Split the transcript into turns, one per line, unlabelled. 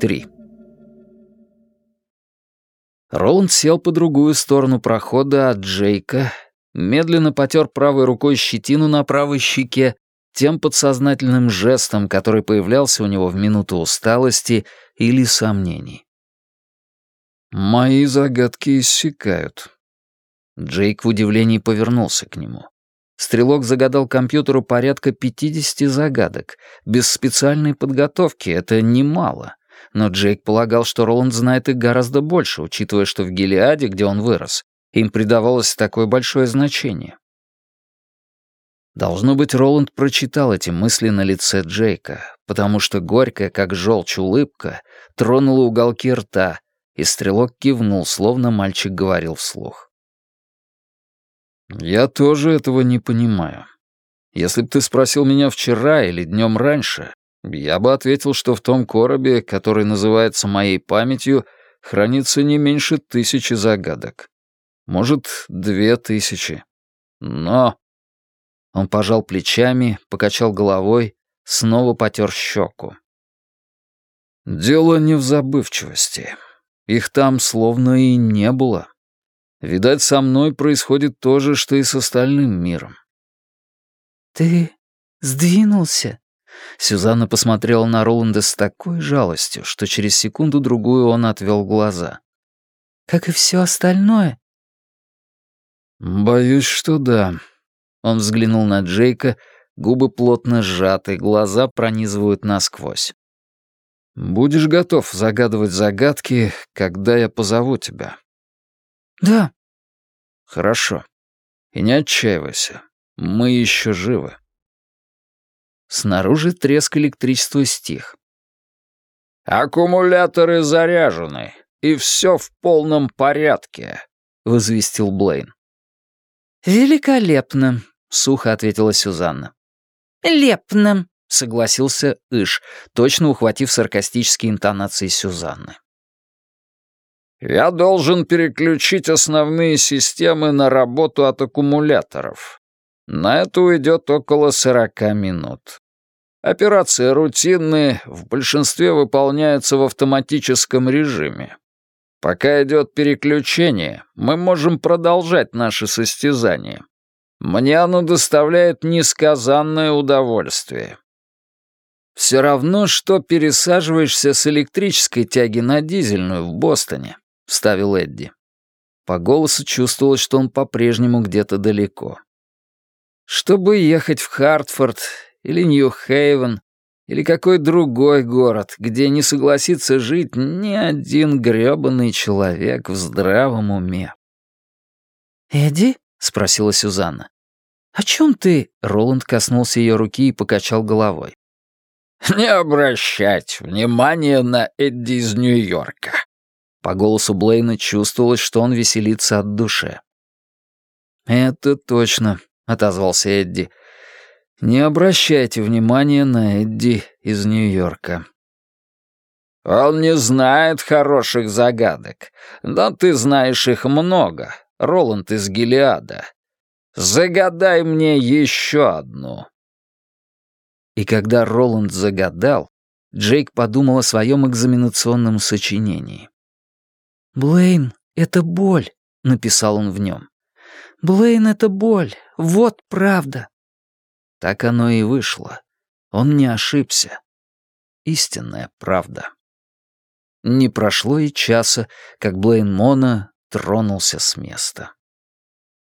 3. Роланд сел по другую сторону прохода от Джейка, медленно потер правой рукой щетину на правой щеке, тем подсознательным жестом, который появлялся у него в минуту усталости или сомнений. «Мои загадки иссякают». Джейк в удивлении повернулся к нему. Стрелок загадал компьютеру порядка 50 загадок. Без специальной подготовки это немало. Но Джейк полагал, что Роланд знает их гораздо больше, учитывая, что в Гелиаде, где он вырос, им придавалось такое большое значение. Должно быть, Роланд прочитал эти мысли на лице Джейка, потому что горькая, как желчь, улыбка тронула уголки рта, и стрелок кивнул, словно мальчик говорил вслух. «Я тоже этого не понимаю. Если бы ты спросил меня вчера или днем раньше, я бы ответил, что в том коробе, который называется моей памятью, хранится не меньше тысячи загадок. Может, две тысячи. Но он пожал плечами, покачал головой, снова потер щеку. «Дело не в забывчивости. Их там словно и не было. Видать, со мной происходит то же, что и с остальным миром».
«Ты сдвинулся?»
Сюзанна посмотрела на Роланда с такой жалостью, что через секунду-другую он отвел глаза.
«Как и все остальное?»
«Боюсь, что да», он взглянул на Джейка, губы плотно сжаты, глаза пронизывают насквозь. «Будешь готов загадывать загадки, когда я позову тебя?»
«Да».
«Хорошо. И не отчаивайся. Мы еще живы». Снаружи треск электричества стих.
«Аккумуляторы заряжены, и все в полном порядке», — возвестил Блейн.
«Великолепно», —
сухо ответила Сюзанна.
«Лепно», —
согласился Иш, точно ухватив саркастические интонации Сюзанны.
«Я должен переключить основные системы на работу от аккумуляторов. На это уйдет около сорока минут. Операции рутинные, в большинстве выполняются в автоматическом режиме. Пока идет переключение, мы можем продолжать наше состязание. Мне оно доставляет несказанное удовольствие. Все равно, что пересаживаешься с электрической тяги на дизельную в Бостоне, вставил Эдди. По голосу чувствовалось, что он по-прежнему где-то далеко. Чтобы ехать в Хартфорд или Нью-Хейвен или какой другой город, где не согласится жить ни один грёбаный человек в здравом уме.
«Эдди?»
— спросила Сюзанна.
«О чем ты?»
— Роланд коснулся ее руки и покачал головой.
«Не обращать внимания на Эдди из Нью-Йорка».
По голосу Блейна чувствовалось, что он веселится от души. «Это точно», — отозвался Эдди. «Не обращайте внимания на Эдди из Нью-Йорка».
«Он не знает хороших загадок, но ты знаешь их много, Роланд из Гелиада. Загадай мне еще одну».
И когда Роланд загадал, Джейк подумал о своем экзаменационном сочинении.
«Блейн — это боль», — написал он в нем. «Блейн — это боль, вот правда».
Так оно и вышло. Он не ошибся. Истинная правда. Не прошло и часа, как Блейн Мона тронулся с места.